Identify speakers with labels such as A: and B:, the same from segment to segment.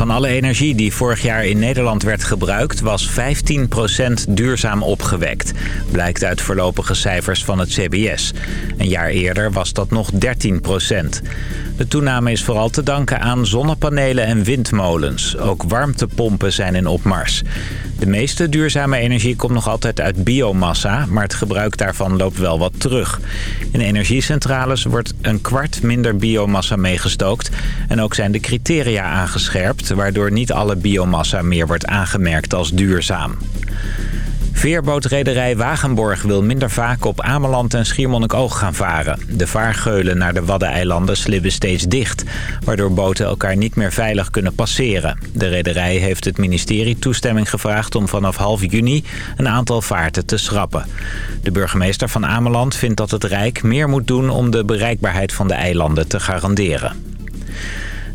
A: Van alle energie die vorig jaar in Nederland werd gebruikt... was 15% duurzaam opgewekt. Blijkt uit voorlopige cijfers van het CBS. Een jaar eerder was dat nog 13%. De toename is vooral te danken aan zonnepanelen en windmolens. Ook warmtepompen zijn in opmars. De meeste duurzame energie komt nog altijd uit biomassa... maar het gebruik daarvan loopt wel wat terug. In energiecentrales wordt een kwart minder biomassa meegestookt... en ook zijn de criteria aangescherpt... waardoor niet alle biomassa meer wordt aangemerkt als duurzaam. Veerbootrederij Wagenborg wil minder vaak op Ameland en Schiermonnikoog gaan varen. De vaargeulen naar de Waddeneilanden slibben steeds dicht... waardoor boten elkaar niet meer veilig kunnen passeren. De rederij heeft het ministerie toestemming gevraagd om vanaf half juni... een aantal vaarten te schrappen. De burgemeester van Ameland vindt dat het Rijk meer moet doen... om de bereikbaarheid van de eilanden te garanderen.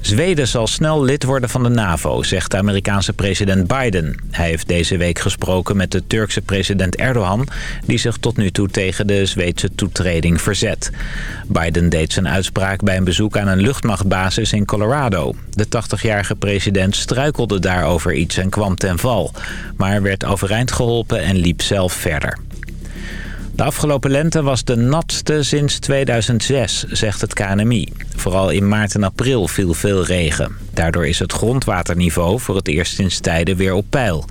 A: Zweden zal snel lid worden van de NAVO, zegt de Amerikaanse president Biden. Hij heeft deze week gesproken met de Turkse president Erdogan... die zich tot nu toe tegen de Zweedse toetreding verzet. Biden deed zijn uitspraak bij een bezoek aan een luchtmachtbasis in Colorado. De 80-jarige president struikelde daarover iets en kwam ten val... maar werd overeind geholpen en liep zelf verder. De afgelopen lente was de natste sinds 2006, zegt het KNMI. Vooral in maart en april viel veel regen. Daardoor is het grondwaterniveau voor het eerst sinds tijden weer op peil.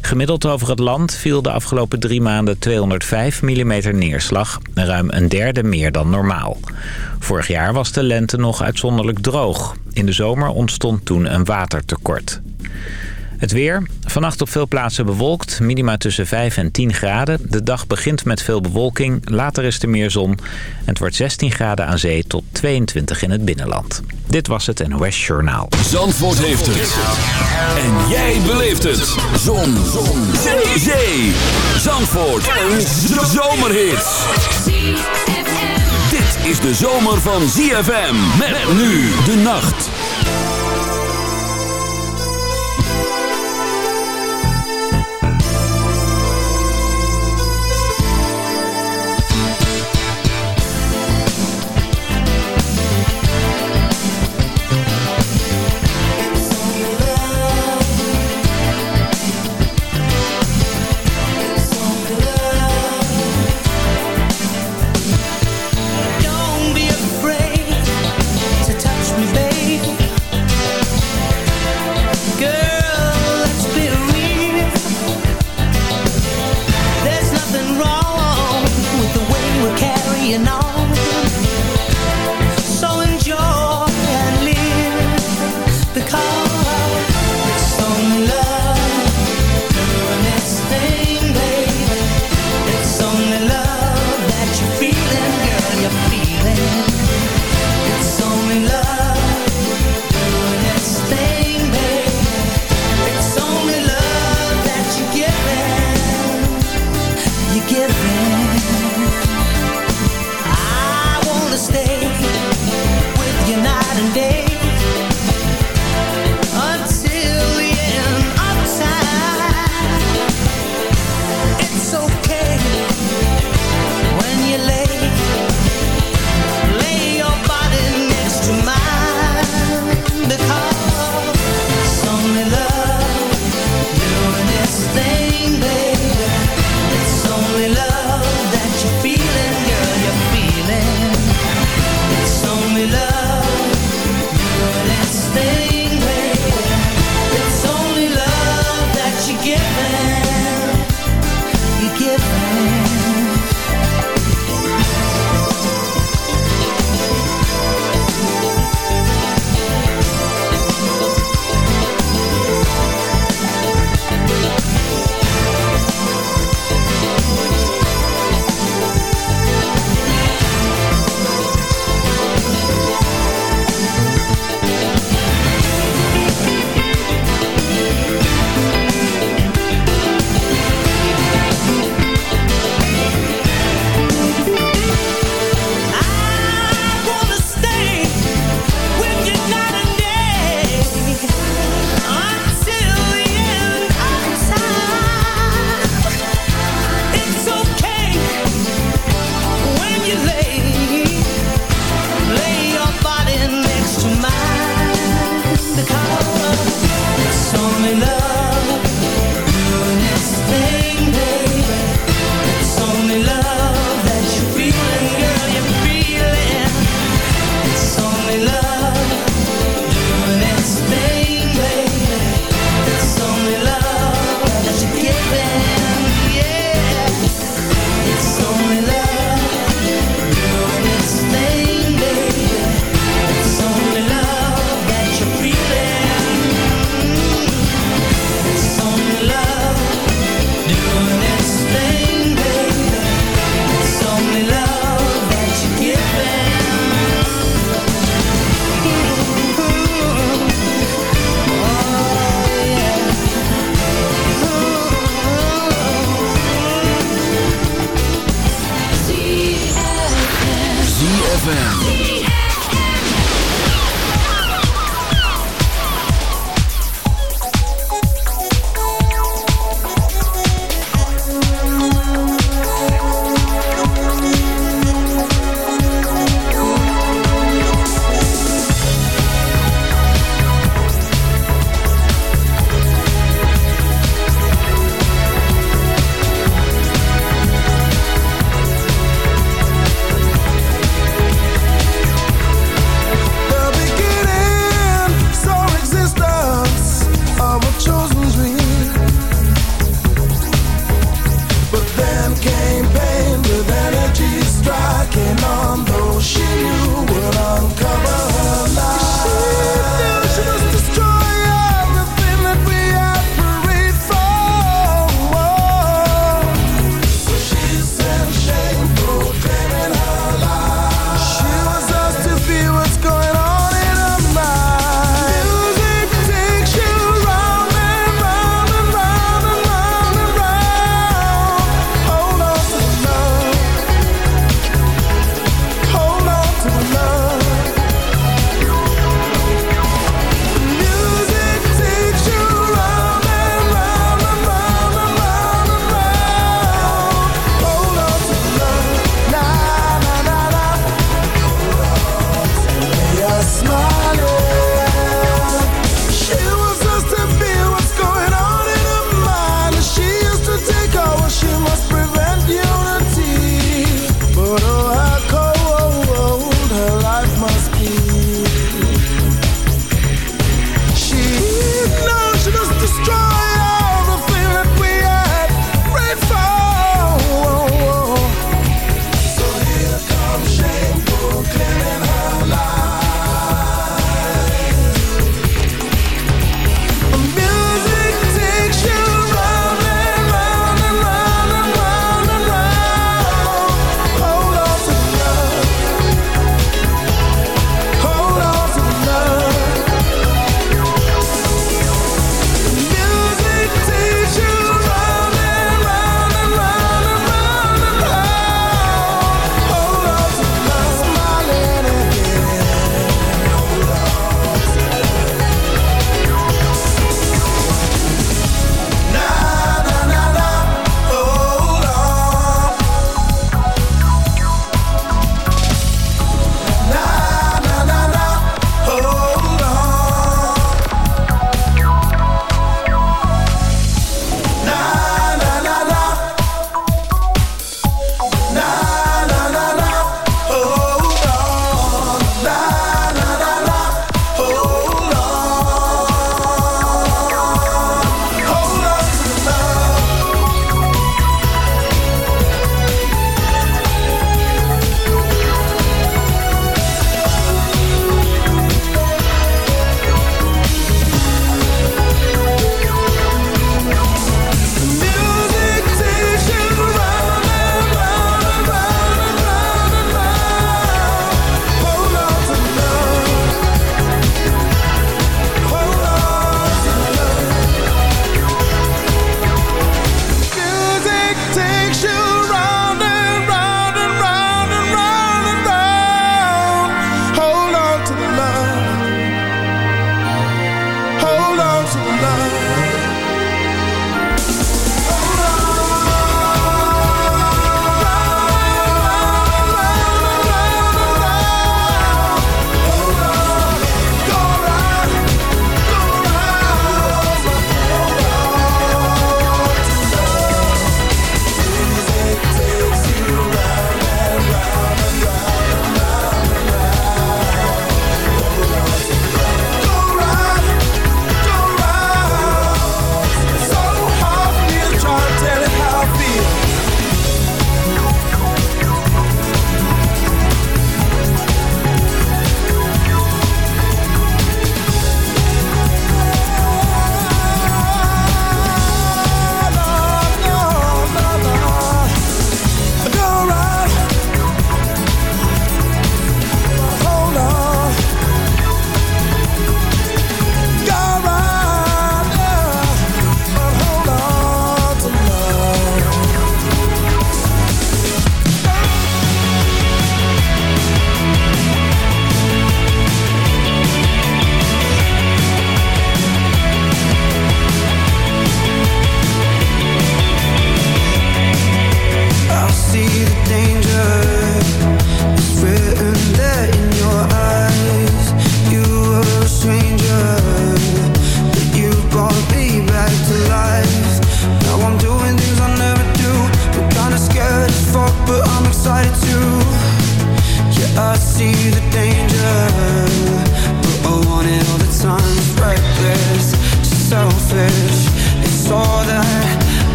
A: Gemiddeld over het land viel de afgelopen drie maanden 205 mm neerslag. Ruim een derde meer dan normaal. Vorig jaar was de lente nog uitzonderlijk droog. In de zomer ontstond toen een watertekort. Het weer. Vannacht op veel plaatsen bewolkt. Minima tussen 5 en 10 graden. De dag begint met veel bewolking. Later is er meer zon. En het wordt 16 graden aan zee tot 22 in het binnenland. Dit was het NOS Journaal.
B: Zandvoort heeft het. En jij beleeft het. Zon. zon. Zee. Zee. Zandvoort. Een zomerhit. Dit is de zomer van ZFM. Met nu de nacht.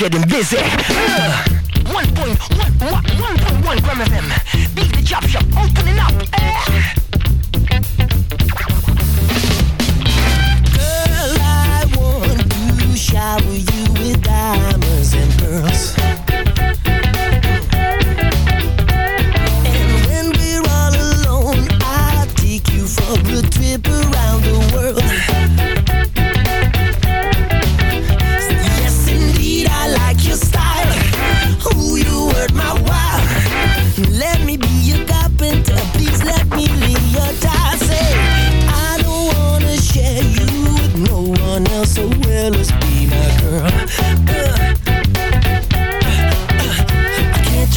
C: Getting busy. can't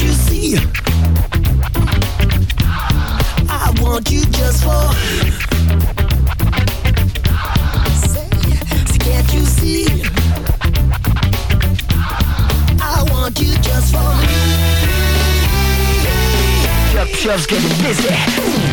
C: you see? I want you just for. Say
D: can't you see? I want
E: you just for me. Getting
D: busy.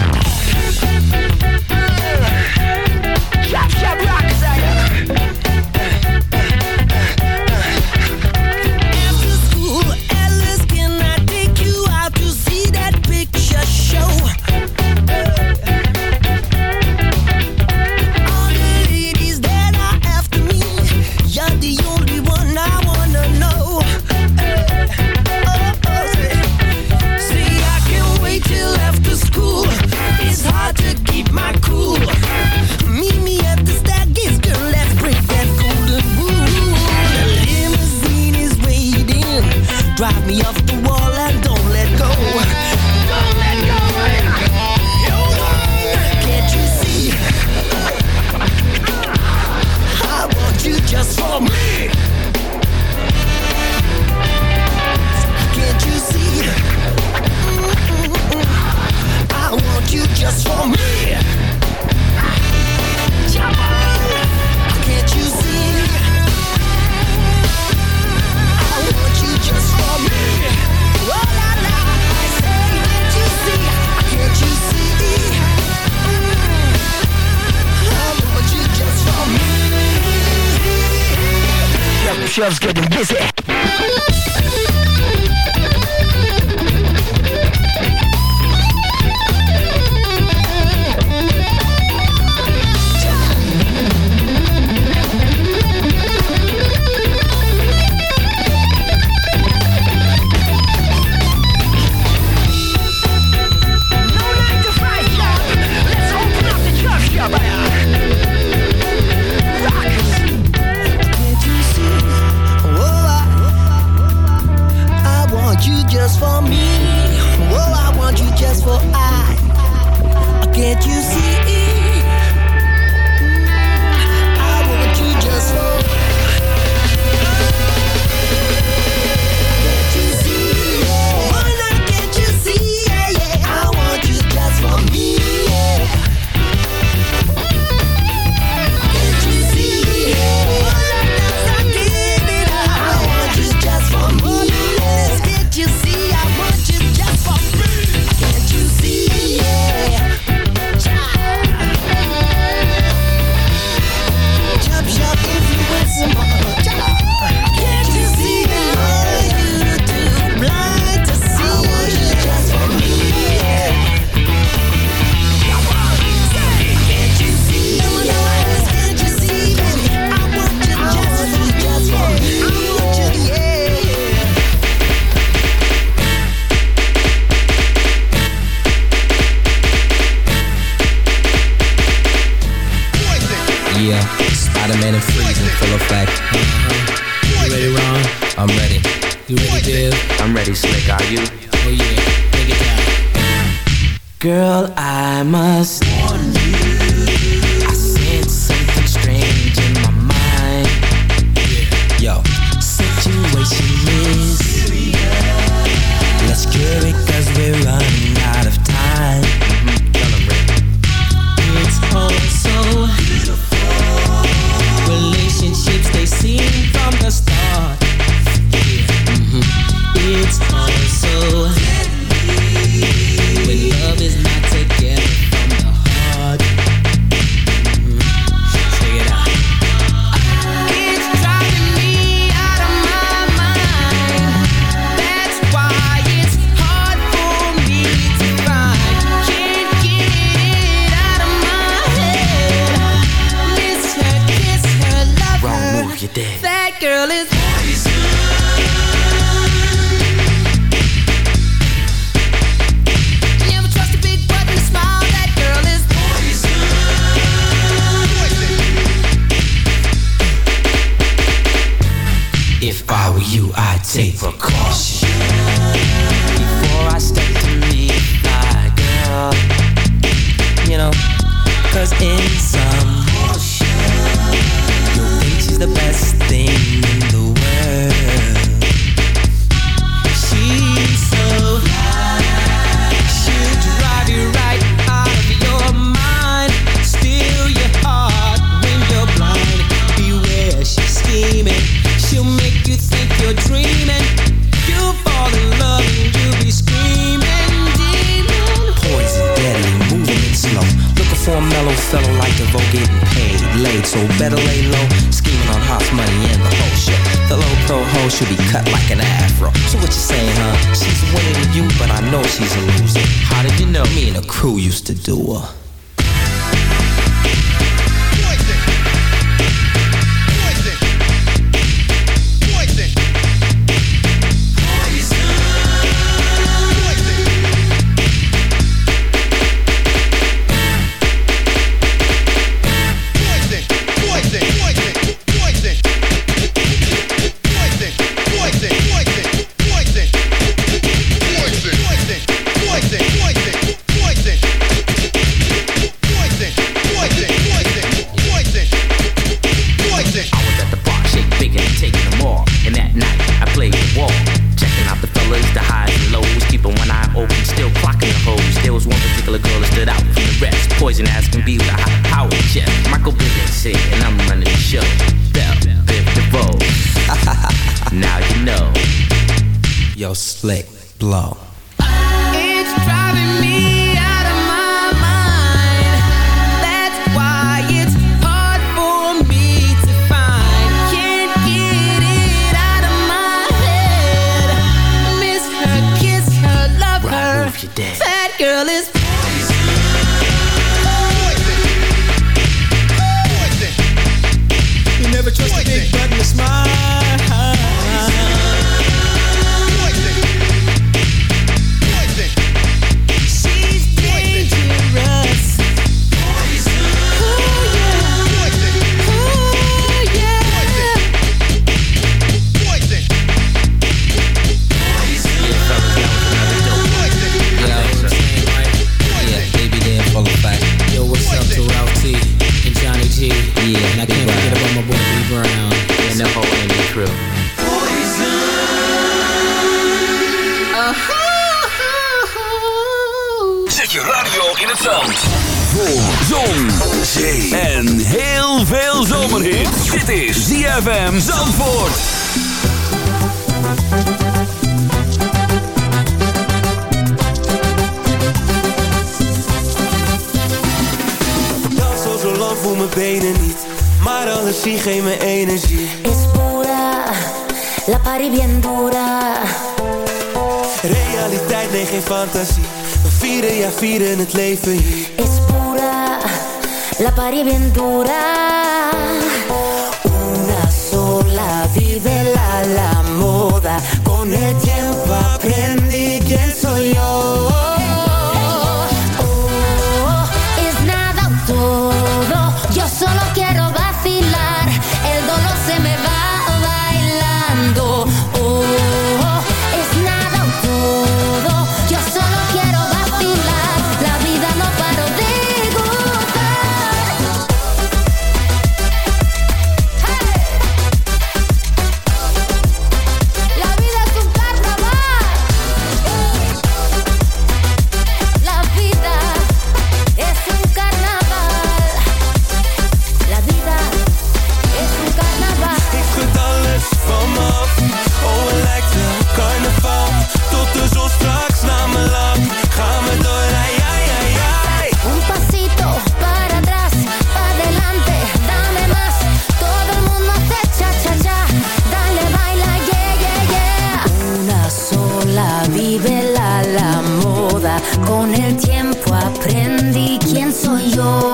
D: Yo, situation is. Let's cure
F: it cause we're running out of
G: time. It's all so beautiful. Relationships they seem from
F: the
G: start. Mm-hmm. It's all so when love is crew
F: used to do. Uh, Thrill.
B: Zet je radio in het zand. Voor zon, zee en heel veel zomerhit. Dit is ZFM Zandvoort.
E: Dans zo lang voel mijn benen niet, maar alles zie geen mijn energie
H: la pari bien dura.
E: Realiteit, nee geen fantasie. We vieren, ja vieren het leven.
H: Es pura, la pari bien dura. Una sola, vive la, la moda. Con el tiempo aprendí quién soy yo. aprendí quién soy yo.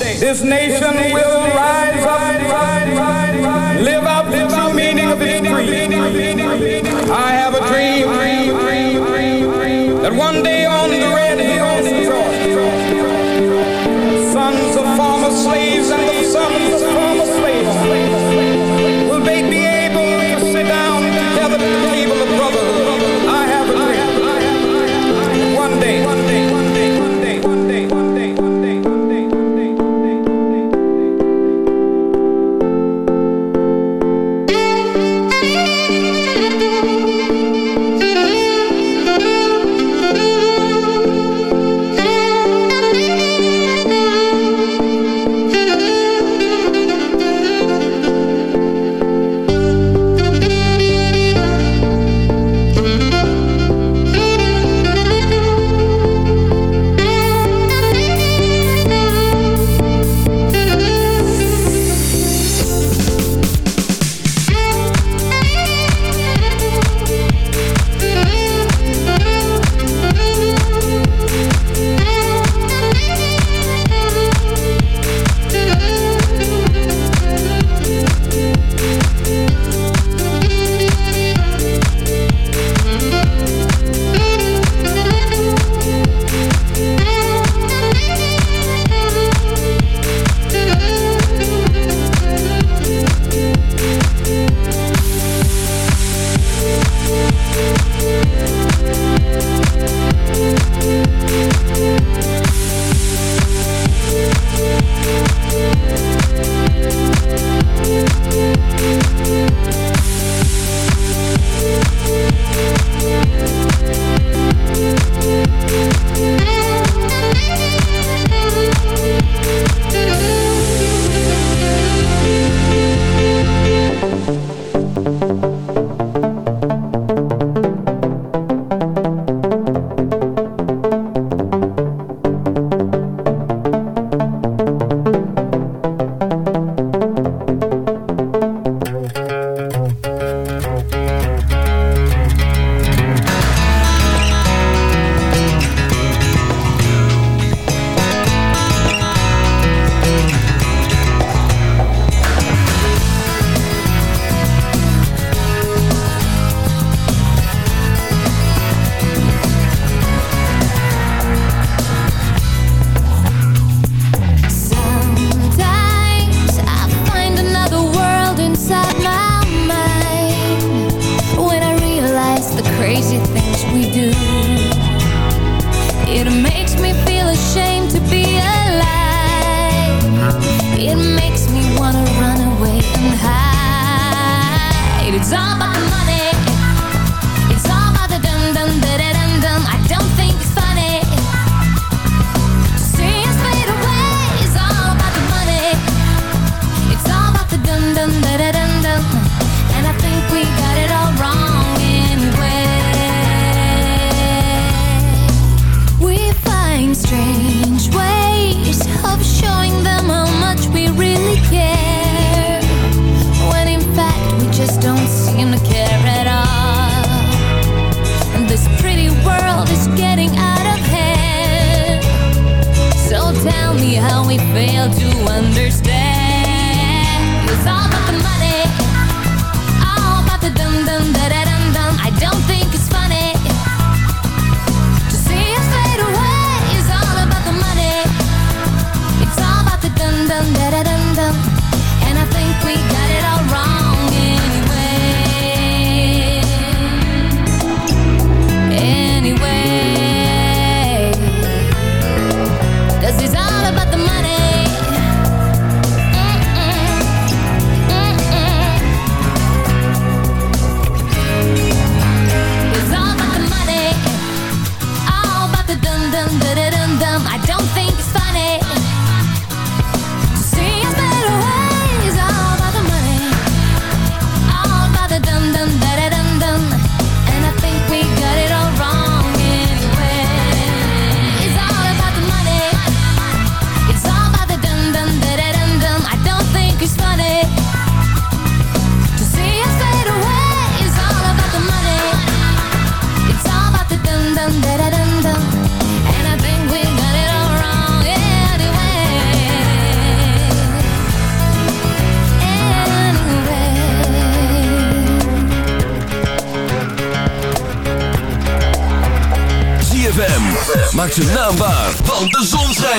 H: this nation will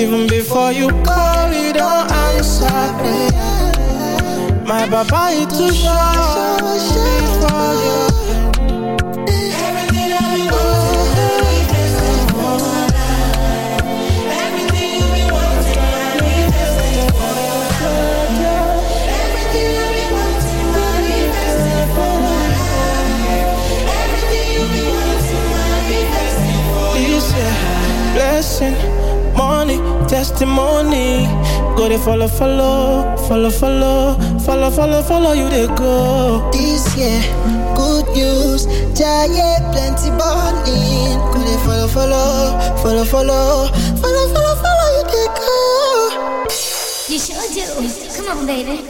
I: Even before you call, you don't answer prayer. My papa is too short for you. Testimony. Go they follow, follow, follow, follow Follow, follow, follow you they go.
C: This year, good news, giant plenty burning. Go they follow, follow, follow, follow, follow, follow, follow you they go.
H: You sure do. Come on, baby.